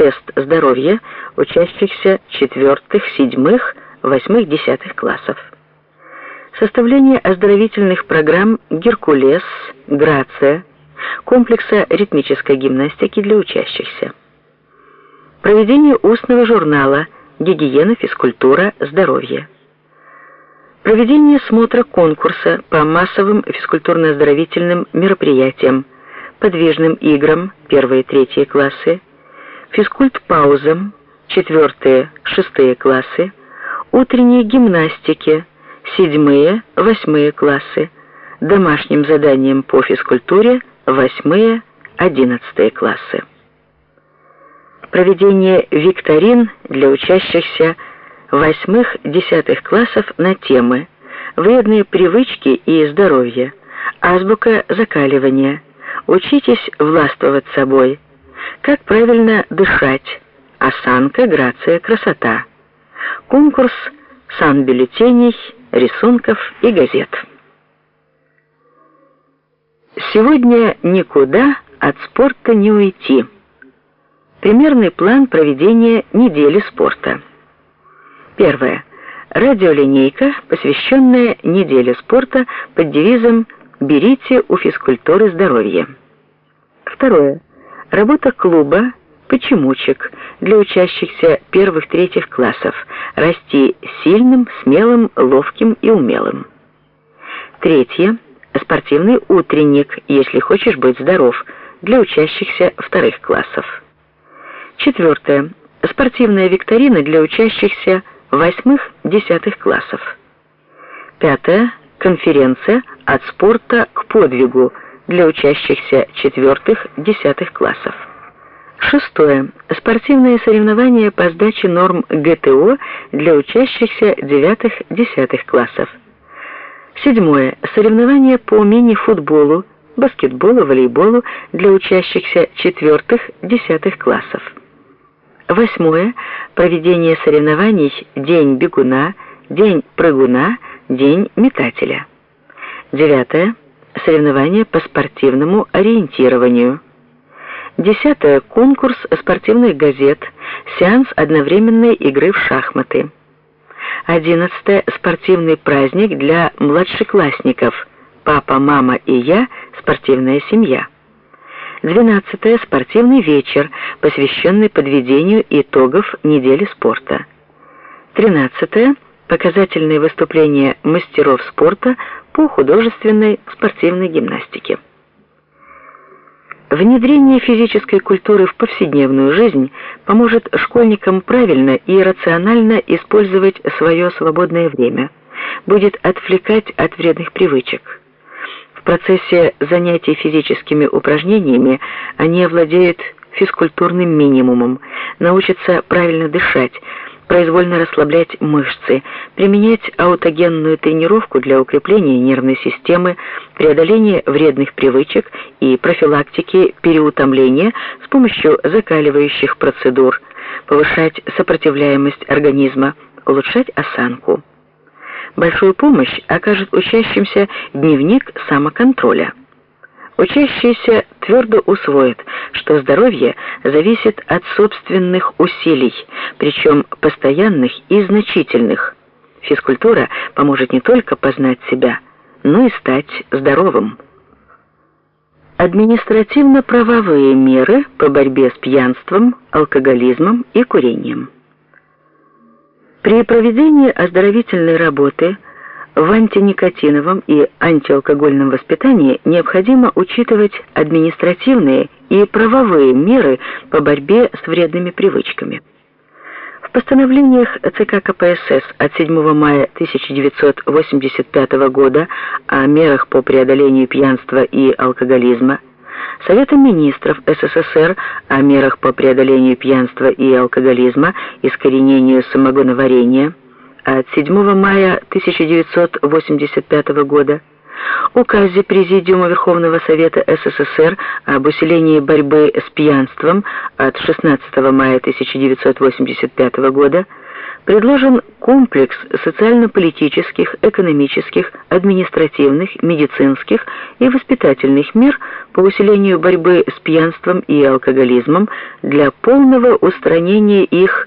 тест здоровья учащихся четвертых, седьмых, восьмых, десятых классов. Составление оздоровительных программ «Геркулес», «Грация», комплекса ритмической гимнастики для учащихся. Проведение устного журнала «Гигиена, физкультура, здоровье». Проведение смотра конкурса по массовым физкультурно-оздоровительным мероприятиям, подвижным играм, первые и третьи классы, физкульт-паузам, четвертые, шестые классы, утренней гимнастике, седьмые, восьмые классы, домашним заданием по физкультуре, восьмые, одиннадцатые классы. Проведение викторин для учащихся восьмых, десятых классов на темы «Вредные привычки и здоровье», «Азбука закаливания», «Учитесь властвовать собой», «Как правильно дышать», «Осанка, грация, красота», конкурс санбюллетеней, рисунков и газет. Сегодня никуда от спорта не уйти. Примерный план проведения недели спорта. Первое. Радиолинейка, посвященная неделе спорта под девизом «Берите у физкультуры здоровье». Второе. Работа клуба «Почемучек» для учащихся первых-третьих классов. Расти сильным, смелым, ловким и умелым. Третье. Спортивный утренник, если хочешь быть здоров, для учащихся вторых классов. Четвертое. Спортивная викторина для учащихся восьмых-десятых классов. Пятое. Конференция «От спорта к подвигу» для учащихся четвертых-десятых классов. Шестое. Спортивные соревнования по сдаче норм ГТО для учащихся девятых-десятых классов. Седьмое. Соревнования по мини-футболу, баскетболу, волейболу для учащихся четвертых-десятых классов. Восьмое. Проведение соревнований День бегуна, День прыгуна, День метателя. Девятое. Соревнования по спортивному ориентированию. Десятое. Конкурс спортивных газет, сеанс одновременной игры в шахматы. Одиннадцатое. Спортивный праздник для младшеклассников. Папа, мама и я. Спортивная семья. 12. Спортивный вечер, посвященный подведению итогов недели спорта. 13. Показательные выступления мастеров спорта по художественной спортивной гимнастике. Внедрение физической культуры в повседневную жизнь поможет школьникам правильно и рационально использовать свое свободное время, будет отвлекать от вредных привычек. В процессе занятий физическими упражнениями они овладеют физкультурным минимумом, научатся правильно дышать, произвольно расслаблять мышцы, применять аутогенную тренировку для укрепления нервной системы, преодоления вредных привычек и профилактики переутомления с помощью закаливающих процедур, повышать сопротивляемость организма, улучшать осанку. Большую помощь окажет учащимся дневник самоконтроля. Учащиеся твердо усвоят, что здоровье зависит от собственных усилий, причем постоянных и значительных. Физкультура поможет не только познать себя, но и стать здоровым. Административно-правовые меры по борьбе с пьянством, алкоголизмом и курением. При проведении оздоровительной работы в антиникотиновом и антиалкогольном воспитании необходимо учитывать административные и правовые меры по борьбе с вредными привычками. В постановлениях ЦК КПСС от 7 мая 1985 года о мерах по преодолению пьянства и алкоголизма Советом министров СССР о мерах по преодолению пьянства и алкоголизма, искоренению самогоноварения от 7 мая 1985 года, указе Президиума Верховного Совета СССР об усилении борьбы с пьянством от 16 мая 1985 года, предложен комплекс социально-политических, экономических, административных, медицинских и воспитательных мер по усилению борьбы с пьянством и алкоголизмом для полного устранения их